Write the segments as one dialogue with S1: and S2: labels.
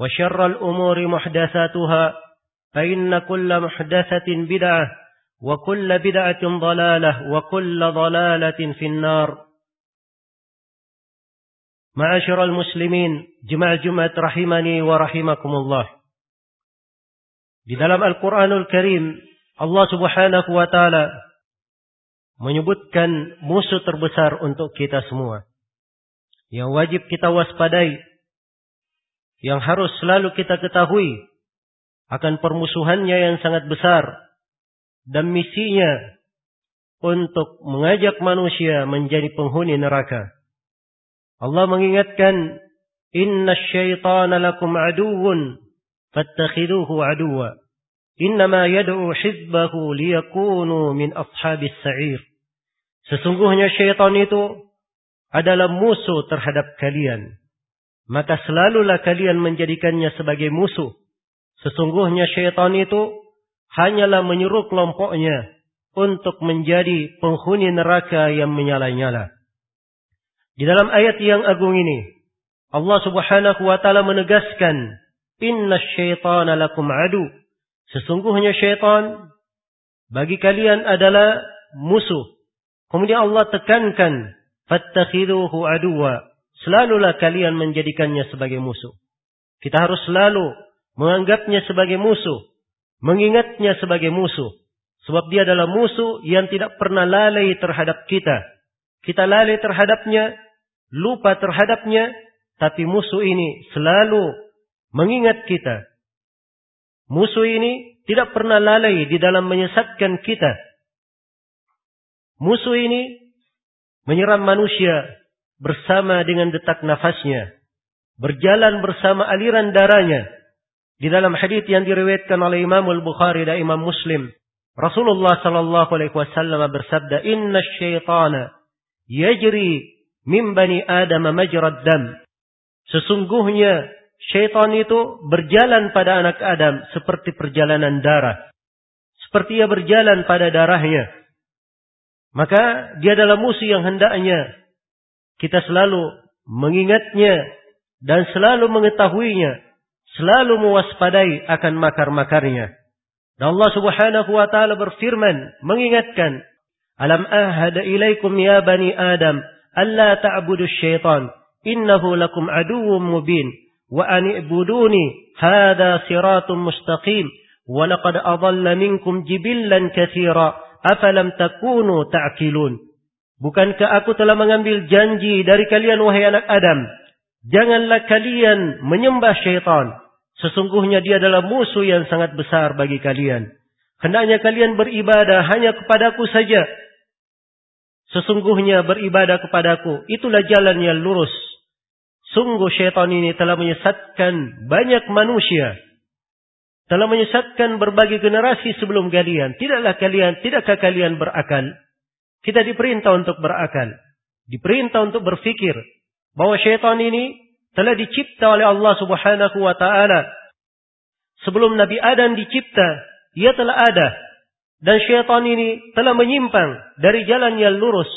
S1: وشر الأمور محدثاتها فإن كل محدثة بدعة وكل بدعة ضلالة وكل ضلالة في النار. معاشر المسلمين جمع جمعة رحمني ورحمكم الله. بدلم القرآن الكريم الله سبحانه وتعالى menyebutkan musuh terbesar untuk kita semua. Yang wajib kita waspadai yang harus selalu kita ketahui akan permusuhannya yang sangat besar dan misinya untuk mengajak manusia menjadi penghuni neraka. Allah mengingatkan, Inna syaitana lakum aduun, fattakhiduhu aduwa. Innama yad'u hizbahu liyakunu min ashabis sa'ir. Sesungguhnya syaitan itu adalah musuh terhadap kalian maka selalulah kalian menjadikannya sebagai musuh. Sesungguhnya syaitan itu hanyalah menyuruh kelompoknya untuk menjadi penghuni neraka yang menyala-nyala. Di dalam ayat yang agung ini, Allah subhanahu wa ta'ala menegaskan, Inna syaitana lakum adu. Sesungguhnya syaitan bagi kalian adalah musuh. Kemudian Allah tekankan, Fattakhiduhu aduwa. Selalulah kalian menjadikannya sebagai musuh. Kita harus selalu menganggapnya sebagai musuh. Mengingatnya sebagai musuh. Sebab dia adalah musuh yang tidak pernah lalai terhadap kita. Kita lalai terhadapnya, lupa terhadapnya, tapi musuh ini selalu mengingat kita. Musuh ini tidak pernah lalai di dalam menyesatkan kita. Musuh ini menyerang manusia bersama dengan detak nafasnya, berjalan bersama aliran darahnya. Di dalam hadis yang diriwayatkan oleh Imam Al-Bukhari dan Imam Muslim, Rasulullah sallallahu alaihi wasallam bersabda, "Inna syaitana yajri min bani Adam majrad dam." Sesungguhnya syaitan itu berjalan pada anak Adam seperti perjalanan darah. Seperti ia berjalan pada darahnya. Maka dia adalah musuh yang hendaknya kita selalu mengingatnya dan selalu mengetahuinya, selalu mewaspadai akan makar-makarnya. Dan Allah Subhanahu wa taala berfirman mengingatkan, "Alam ahada ilaikum ya bani Adam alla ta'budu syaitan, innahu lakum aduwwum mubin, wa an i'buduni hadha siratun mustaqim, wa laqad adalla minkum jibillan katsira, afalam takunu ta'qilun." Bukankah aku telah mengambil janji dari kalian wahai anak Adam? Janganlah kalian menyembah syaitan. Sesungguhnya dia adalah musuh yang sangat besar bagi kalian. Hendaknya kalian beribadah hanya kepadaku saja. Sesungguhnya beribadah kepadaku, itulah jalan yang lurus. Sungguh syaitan ini telah menyesatkan banyak manusia. Telah menyesatkan berbagai generasi sebelum kalian. Tidaklah kalian, tidakkah kalian berakal? Kita diperintah untuk berakal. Diperintah untuk berfikir. Bahwa syaitan ini telah dicipta oleh Allah subhanahu wa ta'ala. Sebelum Nabi Adam dicipta, ia telah ada. Dan syaitan ini telah menyimpang dari jalan yang lurus.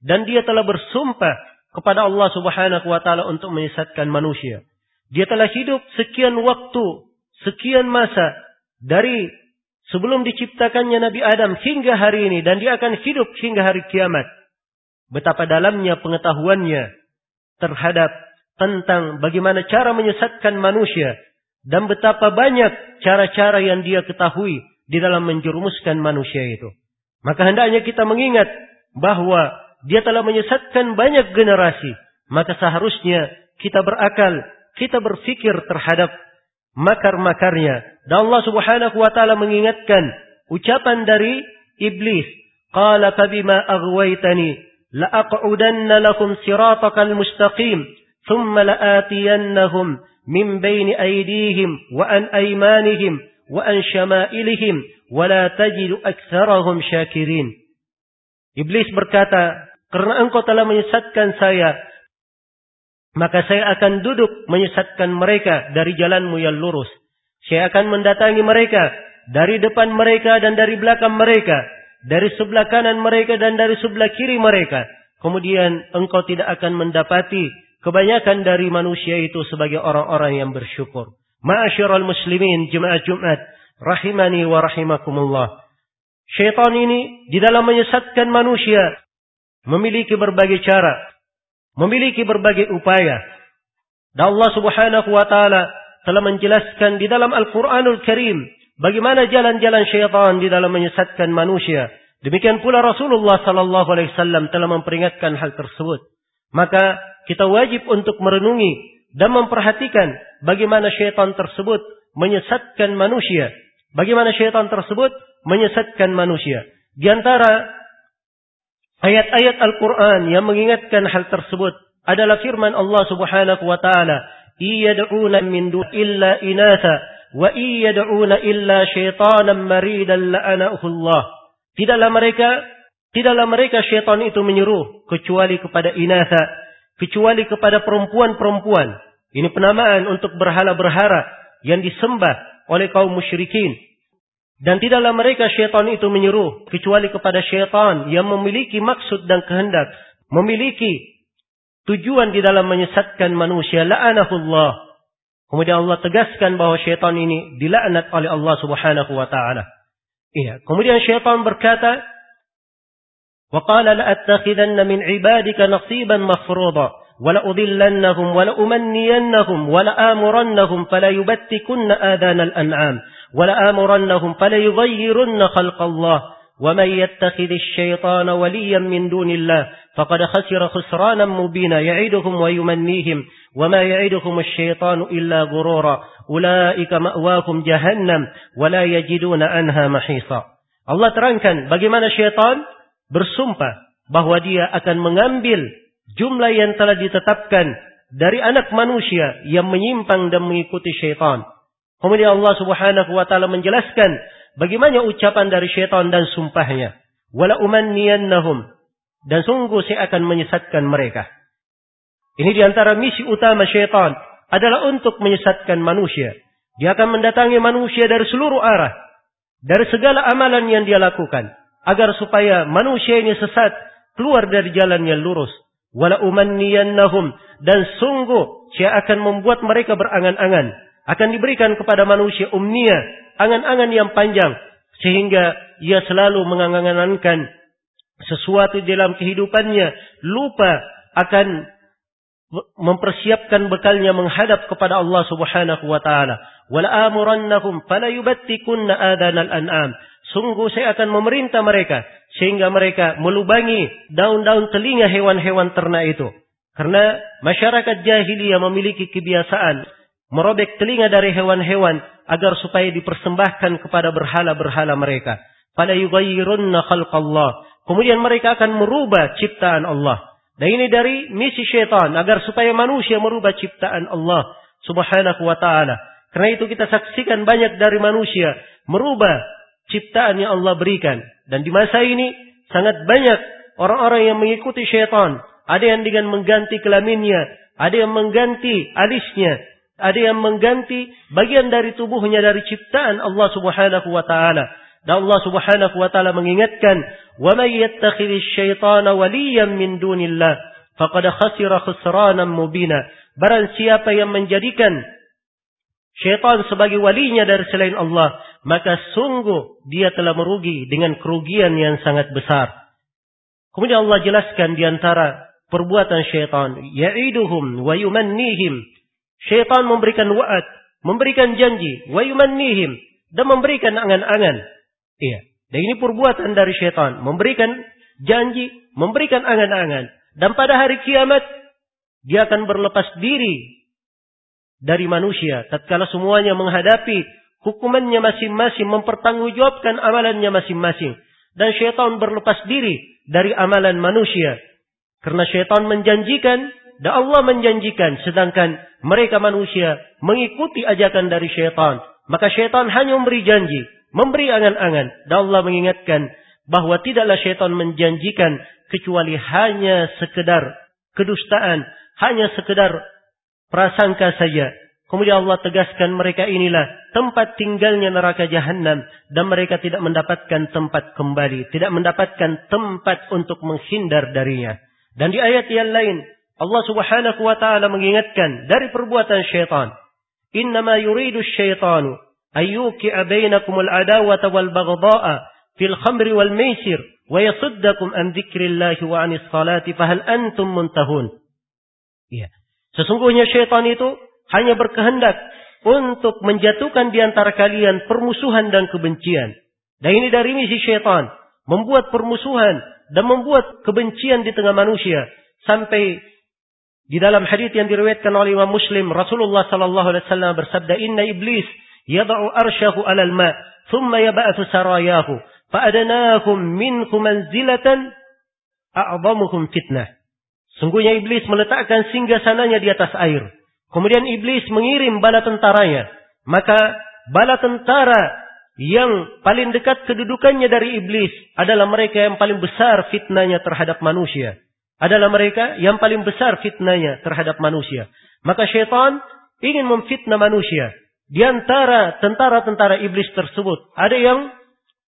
S1: Dan dia telah bersumpah kepada Allah subhanahu wa ta'ala untuk menyesatkan manusia. Dia telah hidup sekian waktu, sekian masa dari sebelum diciptakannya Nabi Adam hingga hari ini. Dan dia akan hidup hingga hari kiamat. Betapa dalamnya pengetahuannya terhadap tentang bagaimana cara menyesatkan manusia. Dan betapa banyak cara-cara yang dia ketahui di dalam menjerumuskan manusia itu. Maka hendaknya kita mengingat bahwa dia telah menyesatkan banyak generasi. Maka seharusnya kita berakal, kita berfikir terhadap makar-makarnya. Dan Allah Subhanahu wa taala mengingatkan ucapan dari iblis, "Qala fabima aghwaytani la aq'udanna siratakal mustaqim, thumma la'atiyannahum min baini aydihim wa an aymanihim wa an syama'ilihim wa tajidu syakirin." Iblis berkata, "Karena engkau telah menyesatkan saya, maka saya akan duduk menyesatkan mereka dari jalanmu yang lurus. Saya akan mendatangi mereka dari depan mereka dan dari belakang mereka, dari sebelah kanan mereka dan dari sebelah kiri mereka. Kemudian engkau tidak akan mendapati kebanyakan dari manusia itu sebagai orang-orang yang bersyukur. Ma'asyiral muslimin jemaah Jumat rahimani wa rahimakumullah. Syaitan ini di dalam menyesatkan manusia memiliki berbagai cara, memiliki berbagai upaya. Dan Allah Subhanahu wa taala telah menjelaskan di dalam Al-Qur'anul Karim bagaimana jalan-jalan syaitan di dalam menyesatkan manusia. Demikian pula Rasulullah sallallahu alaihi wasallam telah memperingatkan hal tersebut. Maka kita wajib untuk merenungi dan memperhatikan bagaimana syaitan tersebut menyesatkan manusia. Bagaimana syaitan tersebut menyesatkan manusia. Di antara ayat-ayat Al-Quran yang mengingatkan hal tersebut adalah firman Allah subhanahu wa ta'ala. Iyad'una min du illa inatha wa iyad'una illa syaitanan maridan la'anahu Allah. Tidaklah mereka tidaklah mereka syaitan itu menyeru kecuali kepada inatha, kecuali kepada perempuan-perempuan ini penamaan untuk berhala-berhala yang disembah oleh kaum musyrikin. Dan tidaklah mereka syaitan itu menyuruh kecuali kepada syaitan yang memiliki maksud dan kehendak, memiliki tujuan di dalam menyesatkan manusia. La'anahullah. Kemudian Allah tegaskan bahwa syaitan ini dilaknat oleh Allah Subhanahu wa taala. Iya, kemudian syaitan berkata, "Wa qala la'attakhidanna min 'ibadika nasiban mafruḍa." ولأضلنهم ولأمنينهم ولآمرنهم فليبتكن آذان الأنعام ولآمرنهم فليغيرن خلق الله. ومن يتخذ الشيطان وليا من دون الله فقد خسر خسرانا مبينا يعدهم ويمنيهم. وما يعدهم الشيطان إلا غرورا. أولئك مأواهم جهنم ولا يجدون عنها محيصا. Allah terangkan bagaimana syaitan bersumpah bahwa dia akan mengambil jumlah yang telah ditetapkan dari anak manusia yang menyimpang dan mengikuti syaitan. Kemudian Allah Subhanahu wa taala menjelaskan bagaimana ucapan dari syaitan dan sumpahnya. Wala umanniyannahum dan sungguh saya akan menyesatkan mereka. Ini di antara misi utama syaitan adalah untuk menyesatkan manusia. Dia akan mendatangi manusia dari seluruh arah. Dari segala amalan yang dia lakukan. Agar supaya manusia ini sesat. Keluar dari jalan yang lurus wala umanniyannahum dan sungguh saya akan membuat mereka berangan-angan akan diberikan kepada manusia umnia angan-angan yang panjang sehingga ia selalu mengangan-angankan sesuatu dalam kehidupannya lupa akan mempersiapkan bekalnya menghadap kepada Allah Subhanahu wa taala wala amurannahum fala yubattikunna adanal an'am Sungguh saya akan memerintah mereka sehingga mereka melubangi daun-daun telinga hewan-hewan ternak itu. Karena masyarakat jahiliyah memiliki kebiasaan merobek telinga dari hewan-hewan agar supaya dipersembahkan kepada berhala-berhala mereka. Pada yughayyirunna khalqallah. Kemudian mereka akan merubah ciptaan Allah. Dan ini dari misi syaitan agar supaya manusia merubah ciptaan Allah subhanahu wa ta'ala. Karena itu kita saksikan banyak dari manusia merubah ciptaan yang Allah berikan. Dan di masa ini sangat banyak orang-orang yang mengikuti syaitan. Ada yang dengan mengganti kelaminnya, ada yang mengganti alisnya, ada yang mengganti bagian dari tubuhnya dari ciptaan Allah Subhanahu wa taala Dan Allah Subhanahu wa taala mengingatkan, "Wa may yattakhidhish syaitana waliyan min dunillah faqad khasira khusranan mubina." Barang siapa yang menjadikan syaitan sebagai walinya dari selain Allah, maka sungguh dia telah merugi dengan kerugian yang sangat besar. Kemudian Allah jelaskan di antara perbuatan syaitan, ya'iduhum wa yumannihim. Syaitan memberikan wa'ad, memberikan janji, wa yumannihim dan memberikan angan-angan. Iya. Dan ini perbuatan dari syaitan, memberikan janji, memberikan angan-angan. Dan pada hari kiamat dia akan berlepas diri dari manusia tatkala semuanya menghadapi hukumannya masing-masing mempertanggungjawabkan amalannya masing-masing dan syaitan berlepas diri dari amalan manusia karena syaitan menjanjikan dan Allah menjanjikan sedangkan mereka manusia mengikuti ajakan dari syaitan maka syaitan hanya memberi janji memberi angan-angan dan Allah mengingatkan bahwa tidaklah syaitan menjanjikan kecuali hanya sekedar kedustaan hanya sekedar prasangka saja. Kemudian Allah tegaskan mereka inilah tempat tinggalnya neraka jahanam dan mereka tidak mendapatkan tempat kembali, tidak mendapatkan tempat untuk menghindar darinya. Dan di ayat yang lain Allah Subhanahu wa taala mengingatkan dari perbuatan syaitan. Innama yuridu syaitanu ayyuki'a bainakum al-adawata wal baghdha'a fil khamri wal maisir wa yasuddakum an dzikrillahi wa 'anis salati fahal antum muntahun. Iya. Sesungguhnya syaitan itu hanya berkehendak untuk menjatuhkan di antara kalian permusuhan dan kebencian. Dan ini dari misi syaitan. Membuat permusuhan dan membuat kebencian di tengah manusia. Sampai di dalam hadis yang diriwayatkan oleh Imam Muslim, Rasulullah sallallahu alaihi wasallam bersabda, "Inna iblis yad'u arsyahu 'alal ma, thumma yab'athu sarayahu, fa adanahum minkum manzilatan a'zamuhum fitnah." Sungguhnya iblis meletakkan singgah sananya di atas air. Kemudian iblis mengirim bala tentaranya. Maka bala tentara yang paling dekat kedudukannya dari iblis adalah mereka yang paling besar fitnahnya terhadap manusia. Adalah mereka yang paling besar fitnahnya terhadap manusia. Maka syaitan ingin memfitnah manusia. Di antara tentara-tentara iblis tersebut, ada yang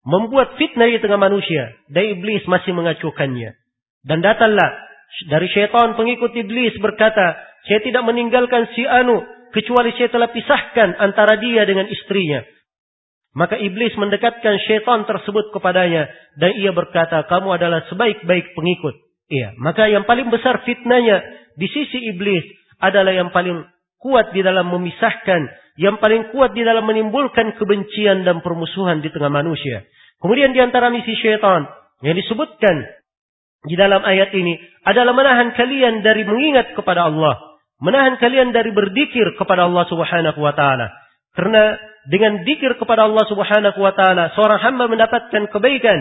S1: membuat fitnah di tengah manusia. Dan iblis masih mengacuhkannya. Dan datanglah dari syaitan pengikut iblis berkata, saya tidak meninggalkan si Anu kecuali saya telah pisahkan antara dia dengan istrinya. Maka iblis mendekatkan syaitan tersebut kepadanya dan ia berkata, kamu adalah sebaik-baik pengikut. Iya, maka yang paling besar fitnahnya di sisi iblis adalah yang paling kuat di dalam memisahkan, yang paling kuat di dalam menimbulkan kebencian dan permusuhan di tengah manusia. Kemudian di antara misi syaitan yang disebutkan di dalam ayat ini adalah menahan kalian dari mengingat kepada Allah, menahan kalian dari berzikir kepada Allah Subhanahu wa taala. Karena dengan zikir kepada Allah Subhanahu wa taala seorang hamba mendapatkan kebaikan.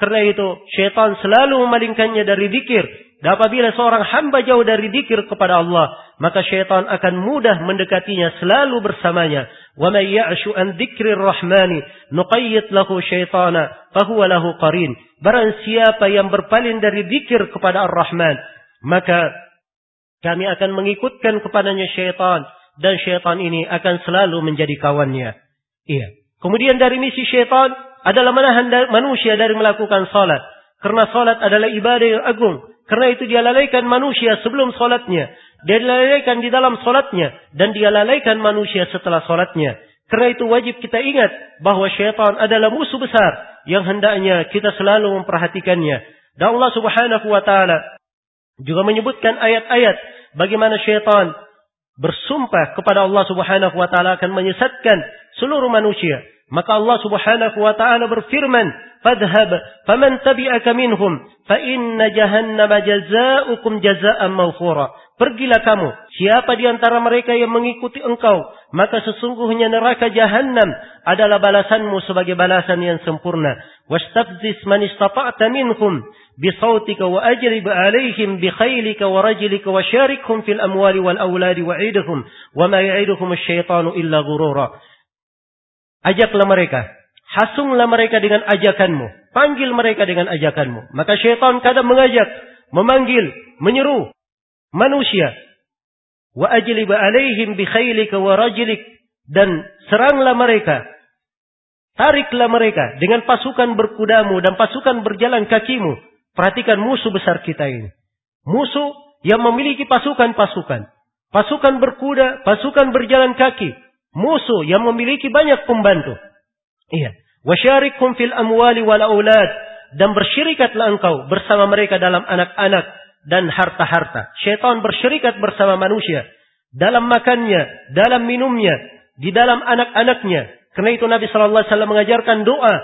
S1: Karena itu syaitan selalu memalingkannya dari zikir. Dan apabila seorang hamba jauh dari zikir kepada Allah, maka syaitan akan mudah mendekatinya selalu bersamanya. May ya'shu an dzikrir rahmani nuqayyid lahu syaitana fahuwa lahu qarin. Barang siapa yang berpaling dari zikir kepada Ar-Rahman, maka kami akan mengikutkan kepadanya syaitan dan syaitan ini akan selalu menjadi kawannya. Iya. Kemudian dari misi syaitan adalah menahan manusia dari melakukan salat. Karena salat adalah ibadah yang agung. Karena itu dia lalaikan manusia sebelum salatnya. Dia lalaikan di dalam salatnya. Dan dia lalaikan manusia setelah salatnya. Karena itu wajib kita ingat bahwa syaitan adalah musuh besar yang hendaknya kita selalu memperhatikannya. Dan Allah Subhanahu wa taala juga menyebutkan ayat-ayat bagaimana syaitan bersumpah kepada Allah Subhanahu wa taala akan menyesatkan seluruh manusia. Maka Allah Subhanahu wa taala berfirman, "Fadhhab faman tabi'aka minhum fa jahannama jazaa'ukum mawfura." Pergilah kamu, siapa di antara mereka yang mengikuti engkau, maka sesungguhnya neraka jahanam adalah balasanmu sebagai balasan yang sempurna. Wastafzis man istata'ta minhum bisautika wa ajrib alaihim bi khaylika wa rajlika wa syarikhum fil amwali wal wa ma ya'iduhum illa. Ajaklah mereka, hasunglah mereka dengan ajakanmu, panggil mereka dengan ajakanmu. Maka syaitan kadang mengajak, memanggil, menyeru manusia. Wa ajlib alaihim bi khaylika wa rajlik dan seranglah mereka. Tariklah mereka dengan pasukan berkudamu dan pasukan berjalan kakimu. Perhatikan musuh besar kita ini. Musuh yang memiliki pasukan-pasukan. Pasukan berkuda, pasukan berjalan kaki. Musuh yang memiliki banyak pembantu. Iya. Wasyarikum fil amwali wal aulad. Dan bersyirikatlah engkau bersama mereka dalam anak-anak dan harta-harta. Syaitan bersyirikat bersama manusia. Dalam makannya, dalam minumnya, di dalam anak-anaknya, karena itu Nabi Shallallahu Alaihi Wasallam mengajarkan doa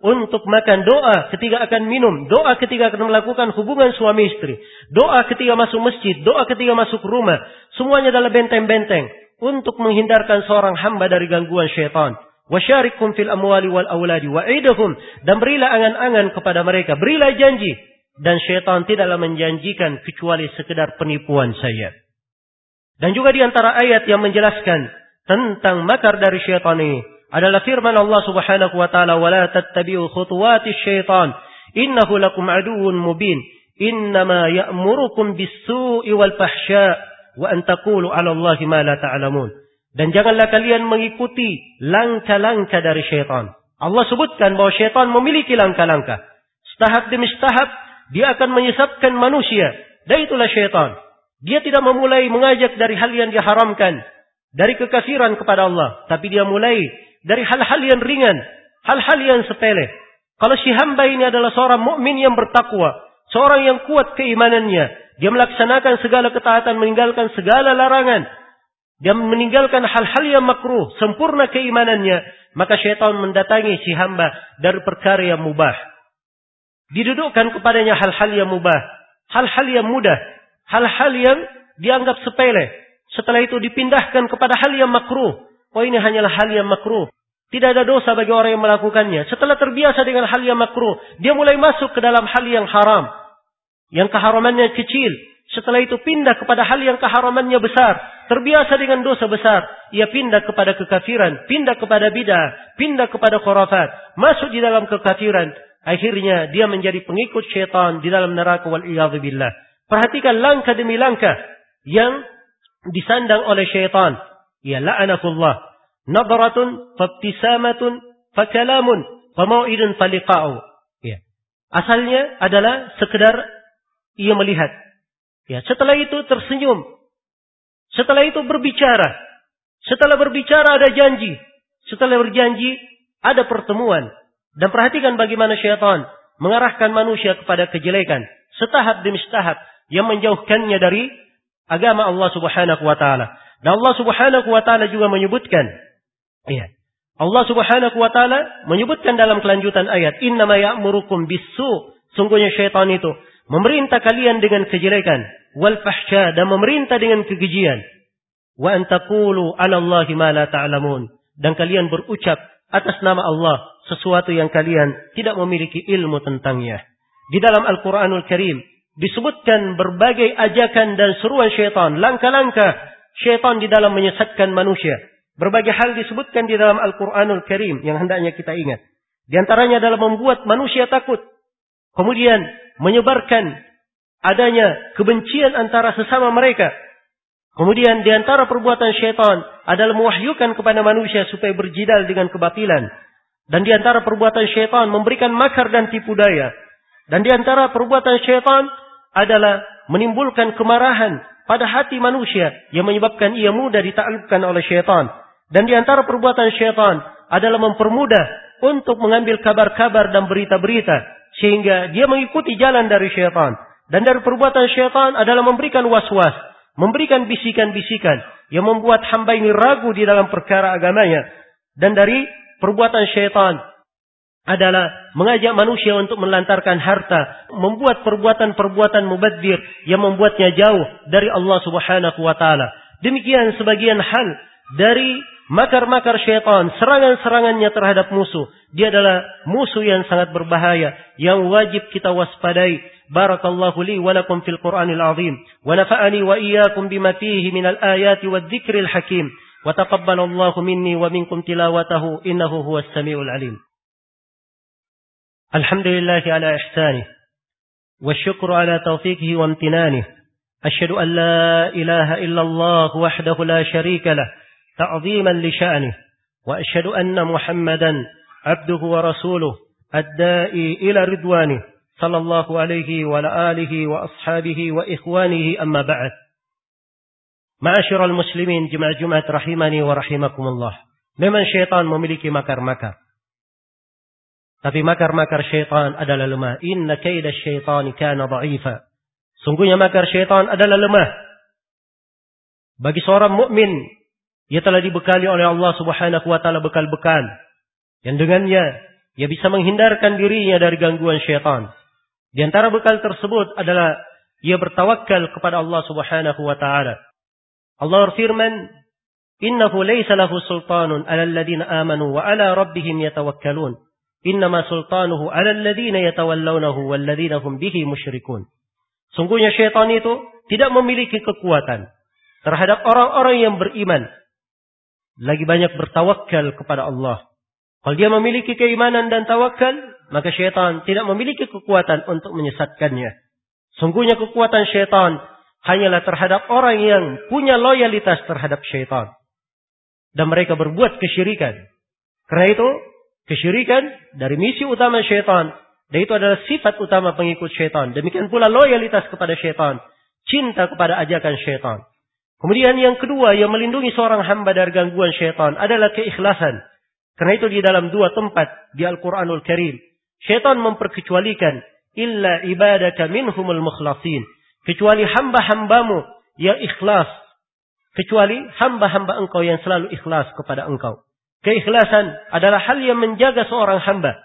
S1: untuk makan, doa ketika akan minum, doa ketika akan melakukan hubungan suami istri, doa ketika masuk masjid, doa ketika masuk rumah. Semuanya adalah benteng-benteng untuk menghindarkan seorang hamba dari gangguan syaitan. Wasyarikum fil amwali wal awladi wa'idahum. Dan berilah angan-angan kepada mereka, berilah janji. Dan syaitan tidaklah menjanjikan kecuali sekedar penipuan saya. Dan juga di antara ayat yang menjelaskan tentang makar dari syaitan ini adalah firman Allah Subhanahu wa taala wala tattabi'u khutuwati syaitan. Innahu lakum aduwwun mubin. Innama ya'murukum bis-su'i wal fahsya wa an taqulu 'ala Allahi ma la ta'lamun. Dan janganlah kalian mengikuti langkah-langkah dari syaitan. Allah sebutkan bahwa syaitan memiliki langkah-langkah. Setahap demi setahap dia akan menyesatkan manusia. Dan itulah syaitan. Dia tidak memulai mengajak dari hal yang diharamkan. Dari kekafiran kepada Allah. Tapi dia mulai dari hal-hal yang ringan, hal-hal yang sepele. Kalau si hamba ini adalah seorang mukmin yang bertakwa, seorang yang kuat keimanannya, dia melaksanakan segala ketaatan, meninggalkan segala larangan, dia meninggalkan hal-hal yang makruh, sempurna keimanannya, maka syaitan mendatangi si hamba dari perkara yang mubah. Didudukkan kepadanya hal-hal yang mubah, hal-hal yang mudah, hal-hal yang dianggap sepele. Setelah itu dipindahkan kepada hal yang makruh. Oh ini hanyalah hal yang makruh. Tidak ada dosa bagi orang yang melakukannya. Setelah terbiasa dengan hal yang makruh, dia mulai masuk ke dalam hal yang haram. Yang keharamannya kecil. Setelah itu pindah kepada hal yang keharamannya besar. Terbiasa dengan dosa besar. Ia pindah kepada kekafiran. Pindah kepada bidah. Pindah kepada khurafat. Masuk di dalam kekafiran. Akhirnya dia menjadi pengikut syaitan di dalam neraka wal billah. Perhatikan langkah demi langkah yang disandang oleh syaitan. Ya la'anakullah. Nadratun, fabtisamatun, fakalamun, famau'idun faliqa'u. Ya. Asalnya adalah sekedar ia melihat. Ya, setelah itu tersenyum. Setelah itu berbicara. Setelah berbicara ada janji. Setelah berjanji ada pertemuan. Dan perhatikan bagaimana syaitan mengarahkan manusia kepada kejelekan. Setahap demi setahap yang menjauhkannya dari agama Allah subhanahu wa ta'ala. Dan Allah Subhanahu wa taala juga menyebutkan iya. Allah Subhanahu wa taala menyebutkan dalam kelanjutan ayat, "Innama ya'murukum bisu." Sungguhnya syaitan itu memerintah kalian dengan kejelekan, wal fahsya dan memerintah dengan kekejian. Wa an taqulu 'ala Allahi ma la ta'lamun. Dan kalian berucap atas nama Allah sesuatu yang kalian tidak memiliki ilmu tentangnya. Di dalam Al-Qur'anul Karim disebutkan berbagai ajakan dan seruan syaitan, langkah-langkah syaitan di dalam menyesatkan manusia. Berbagai hal disebutkan di dalam Al-Quranul Karim yang hendaknya kita ingat. Di antaranya adalah membuat manusia takut. Kemudian menyebarkan adanya kebencian antara sesama mereka. Kemudian di antara perbuatan syaitan adalah mewahyukan kepada manusia supaya berjidal dengan kebatilan. Dan di antara perbuatan syaitan memberikan makar dan tipu daya. Dan di antara perbuatan syaitan adalah menimbulkan kemarahan pada hati manusia yang menyebabkan ia mudah ditaklukkan oleh syaitan. Dan di antara perbuatan syaitan adalah mempermudah untuk mengambil kabar-kabar dan berita-berita sehingga dia mengikuti jalan dari syaitan. Dan dari perbuatan syaitan adalah memberikan was-was, memberikan bisikan-bisikan yang membuat hamba ini ragu di dalam perkara agamanya. Dan dari perbuatan syaitan adalah mengajak manusia untuk melantarkan harta, membuat perbuatan-perbuatan mubadzir yang membuatnya jauh dari Allah Subhanahu wa taala. Demikian sebagian hal dari makar-makar syaitan, serangan-serangannya terhadap musuh. Dia adalah musuh yang sangat berbahaya, yang wajib kita waspadai. Barakallahu li wa lakum fil Qur'anil azim. Wa nafa'ani wa iyyakum bima fihi minal ayati wadh-dhikril hakim. Wa taqabbalallahu minni wa minkum tilawatahu innahu huwas samiul alim. Alhamdulillahi ala ihsanih. والشكر على توفيقه وامتنانه أشهد أن لا إله إلا illallah wahdahu la شريك تعظيما لشأنه وأشهد أن محمدا عبده ورسوله الدائي إلى رضوانه صلى الله عليه وعلى آله وأصحابه وإخوانه أما بعد معاشر المسلمين جمع جمعة رحمني ورحمكم الله ممن شيطان مملك مكر مكر tapi makar makar syaitan adalah lemah. Inna kaida syaitan kana dhaifa. Sungguhnya makar syaitan adalah lemah. Bagi seorang mukmin ia telah dibekali oleh Allah Subhanahu wa taala bekal-bekal yang dengannya ia bisa menghindarkan dirinya dari gangguan syaitan. Di antara bekal tersebut adalah ia bertawakal kepada Allah Subhanahu wa taala. Allah berfirman, "Innahu laysa lahu sultanun 'alal ladzina amanu wa 'ala rabbihim yatawakkalun. Innama sultanuhu 'alal ladzina yatawallawnahu wal ladzina hum bihi musyrikun." Sungguhnya syaitan itu tidak memiliki kekuatan terhadap orang-orang yang beriman. Lagi banyak bertawakal kepada Allah. Kalau dia memiliki keimanan dan tawakal, maka syaitan tidak memiliki kekuatan untuk menyesatkannya. Sungguhnya kekuatan syaitan hanyalah terhadap orang yang punya loyalitas terhadap syaitan. Dan mereka berbuat kesyirikan. Karena itu, kesyirikan dari misi utama syaitan. Dan itu adalah sifat utama pengikut syaitan. Demikian pula loyalitas kepada syaitan. Cinta kepada ajakan syaitan. Kemudian yang kedua yang melindungi seorang hamba dari gangguan syaitan adalah keikhlasan. Karena itu di dalam dua tempat di Al-Quranul Karim. Syaitan memperkecualikan. Illa ibadaka minhumul mukhlasin. Kecuali hamba-hambamu yang ikhlas. Kecuali hamba-hamba engkau yang selalu ikhlas kepada engkau. Keikhlasan adalah hal yang menjaga seorang hamba.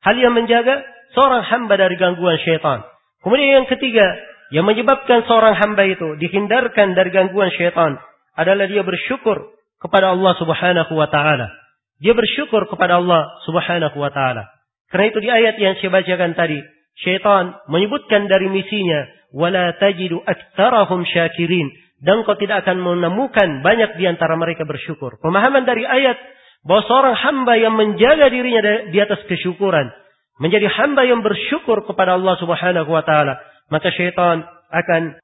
S1: Hal yang menjaga seorang hamba dari gangguan syaitan. Kemudian yang ketiga, yang menyebabkan seorang hamba itu dihindarkan dari gangguan syaitan adalah dia bersyukur kepada Allah Subhanahu wa taala. Dia bersyukur kepada Allah subhanahu wa ta'ala. Karena itu di ayat yang saya bacakan tadi. Syaitan menyebutkan dari misinya. Wala tajidu aktarahum syakirin. Dan kau tidak akan menemukan banyak di antara mereka bersyukur. Pemahaman dari ayat. Bahwa seorang hamba yang menjaga dirinya di atas kesyukuran. Menjadi hamba yang bersyukur kepada Allah subhanahu wa ta'ala. Maka syaitan akan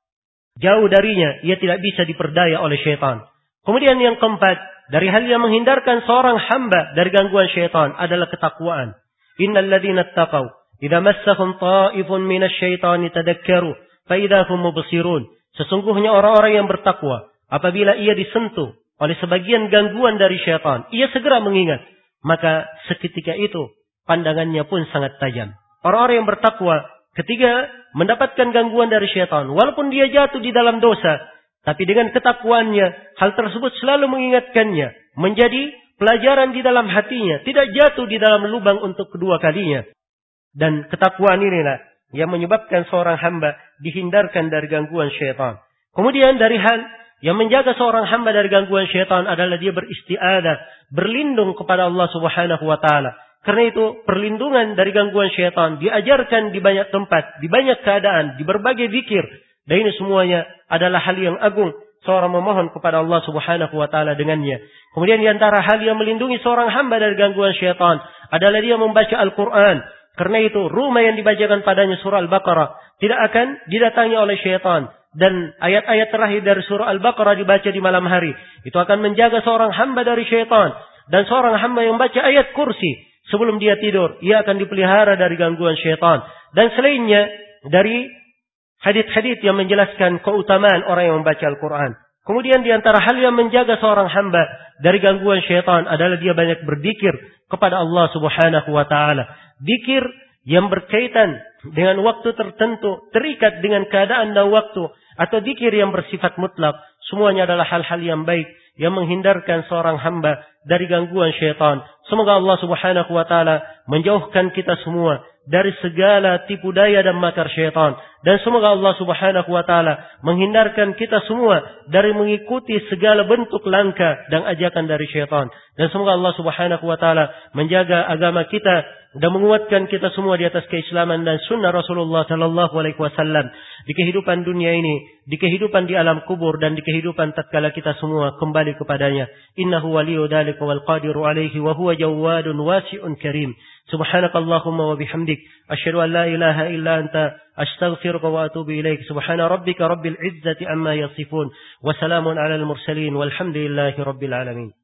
S1: jauh darinya. Ia tidak bisa diperdaya oleh syaitan. Kemudian yang keempat. Dari hal yang menghindarkan seorang hamba dari gangguan syaitan adalah ketakwaan. Innal ladzina taqaw idza massahum ta'ifun minasyaitani tadakkaru fa idza hum. Sesungguhnya orang-orang yang bertakwa apabila ia disentuh oleh sebagian gangguan dari syaitan, ia segera mengingat. Maka seketika itu pandangannya pun sangat tajam. Orang-orang yang bertakwa ketika mendapatkan gangguan dari syaitan, walaupun dia jatuh di dalam dosa, tapi dengan ketakwaannya, hal tersebut selalu mengingatkannya. Menjadi pelajaran di dalam hatinya. Tidak jatuh di dalam lubang untuk kedua kalinya. Dan ketakwaan inilah yang menyebabkan seorang hamba dihindarkan dari gangguan syaitan. Kemudian dari hal yang menjaga seorang hamba dari gangguan syaitan adalah dia beristiadah, berlindung kepada Allah Subhanahu wa taala. Karena itu perlindungan dari gangguan syaitan diajarkan di banyak tempat, di banyak keadaan, di berbagai zikir. Dan ini semuanya adalah hal yang agung. Seorang memohon kepada Allah Subhanahu wa taala dengannya. Kemudian di antara hal yang melindungi seorang hamba dari gangguan syaitan adalah dia membaca Al-Qur'an. Karena itu rumah yang dibacakan padanya surah Al-Baqarah tidak akan didatangi oleh syaitan. Dan ayat-ayat terakhir dari surah Al-Baqarah dibaca di malam hari. Itu akan menjaga seorang hamba dari syaitan. Dan seorang hamba yang baca ayat kursi sebelum dia tidur ia akan dipelihara dari gangguan syaitan dan selainnya dari hadith-hadith yang menjelaskan keutamaan orang yang membaca Al-Quran. Kemudian di antara hal yang menjaga seorang hamba dari gangguan syaitan adalah dia banyak berzikir kepada Allah Subhanahu wa taala. Zikir yang berkaitan dengan waktu tertentu, terikat dengan keadaan dan waktu atau zikir yang bersifat mutlak, semuanya adalah hal-hal yang baik yang menghindarkan seorang hamba dari gangguan syaitan. Semoga Allah Subhanahu wa taala menjauhkan kita semua dari segala tipu daya dan makar syaitan. Dan semoga Allah subhanahu wa ta'ala menghindarkan kita semua dari mengikuti segala bentuk langkah dan ajakan dari syaitan. Dan semoga Allah subhanahu wa ta'ala menjaga agama kita dan menguatkan kita semua di atas keislaman dan sunnah Rasulullah sallallahu alaihi wasallam di kehidupan dunia ini, di kehidupan di alam kubur dan di kehidupan tatkala kita semua kembali kepadanya. Innahu waliyyu dzalika wal qadiru alaihi wa huwa jawadun wasi'un karim. سبحانك اللهم وبحمدك أشهد أن لا إله إلا أنت أستغفرك وأتوب إليك. سبحان ربك رب العزة عما يصفون وسلام على المرسلين والحمد لله رب العالمين.